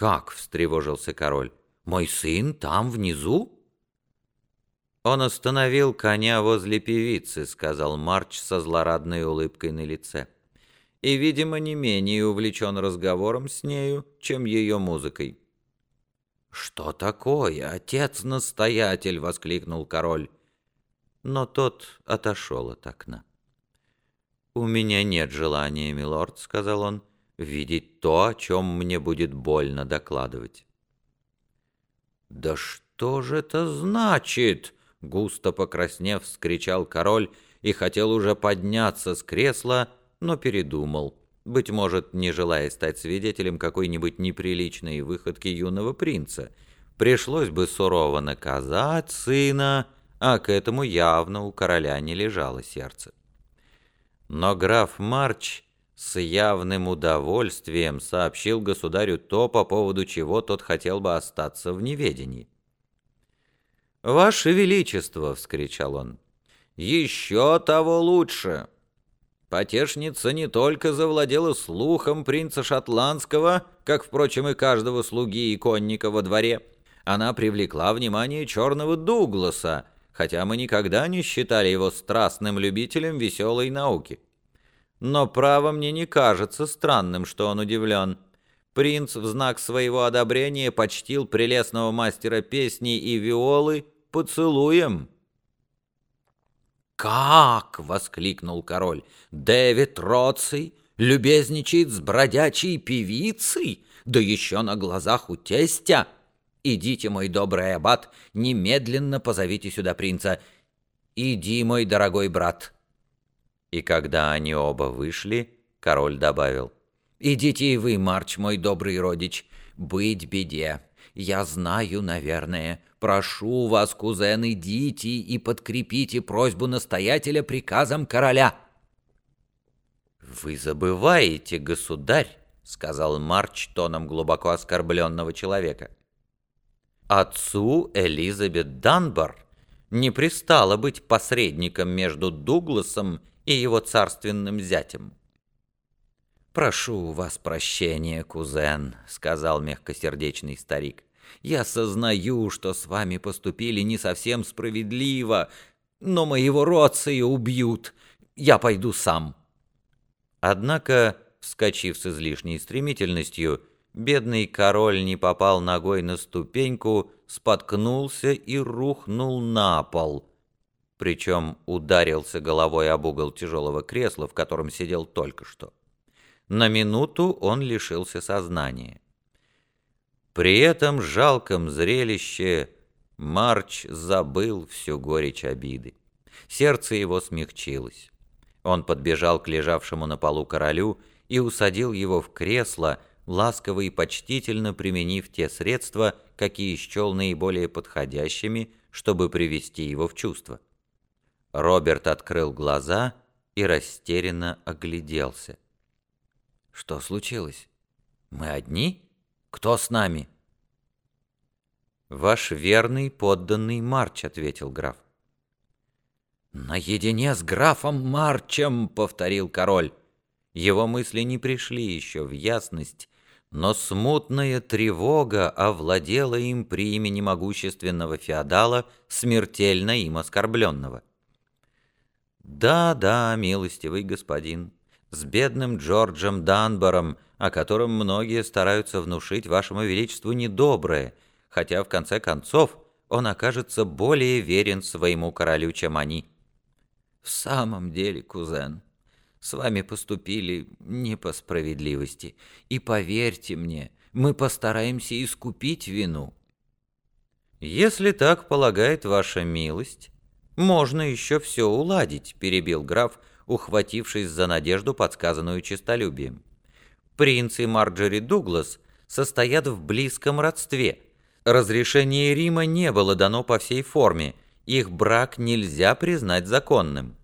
«Как?» — встревожился король. «Мой сын там, внизу?» «Он остановил коня возле певицы», — сказал Марч со злорадной улыбкой на лице. «И, видимо, не менее увлечен разговором с нею, чем ее музыкой». «Что такое, отец-настоятель?» — воскликнул король. Но тот отошел от окна. «У меня нет желания, милорд», — сказал он, — «видеть то, о чем мне будет больно докладывать». «Да что же это значит?» — густо покраснев, вскричал король и хотел уже подняться с кресла, но передумал, быть может, не желая стать свидетелем какой-нибудь неприличной выходки юного принца. Пришлось бы сурово наказать сына, а к этому явно у короля не лежало сердце. Но граф Марч с явным удовольствием сообщил государю то, по поводу чего тот хотел бы остаться в неведении. «Ваше Величество!» — вскричал он. «Еще того лучше!» Потешница не только завладела слухом принца Шотландского, как, впрочем, и каждого слуги и конника во дворе, она привлекла внимание черного Дугласа, хотя мы никогда не считали его страстным любителем веселой науки. Но право мне не кажется странным, что он удивлен. Принц в знак своего одобрения почтил прелестного мастера песни и виолы поцелуем. «Как?» — воскликнул король. «Дэвид Роций любезничает с бродячей певицей, да еще на глазах у тестя. Идите, мой добрый аббат, немедленно позовите сюда принца. Иди, мой дорогой брат». И когда они оба вышли, король добавил. «Идите и вы, Марч, мой добрый родич, быть беде. Я знаю, наверное. Прошу вас, кузен, идите и подкрепите просьбу настоятеля приказом короля». «Вы забываете, государь», — сказал Марч тоном глубоко оскорбленного человека. «Отцу Элизабет Данбар не пристало быть посредником между Дугласом и его царственным зятем». «Прошу вас прощения, кузен», — сказал мягкосердечный старик. «Я сознаю, что с вами поступили не совсем справедливо, но моего родца убьют. Я пойду сам». Однако, вскочив с излишней стремительностью, бедный король не попал ногой на ступеньку, споткнулся и рухнул на пол, причем ударился головой об угол тяжелого кресла, в котором сидел только что. На минуту он лишился сознания. При этом жалком зрелище Марч забыл всю горечь обиды. Сердце его смягчилось. Он подбежал к лежавшему на полу королю и усадил его в кресло, ласково и почтительно применив те средства, какие счел наиболее подходящими, чтобы привести его в чувство. Роберт открыл глаза и растерянно огляделся. Что случилось? Мы одни? Кто с нами? Ваш верный подданный Марч, ответил граф. «Наедине с графом Марчем», — повторил король. Его мысли не пришли еще в ясность, но смутная тревога овладела им при имени могущественного феодала, смертельно им оскорбленного. «Да, да, милостивый господин, с бедным Джорджем Данбором, о котором многие стараются внушить вашему величеству недоброе, хотя в конце концов он окажется более верен своему королю, чем они. В самом деле, кузен, с вами поступили не по справедливости, и поверьте мне, мы постараемся искупить вину. Если так полагает ваша милость, можно еще все уладить, перебил граф, ухватившись за надежду, подсказанную честолюбием. Принц и Марджери Дуглас состоят в близком родстве. Разрешение Рима не было дано по всей форме, их брак нельзя признать законным.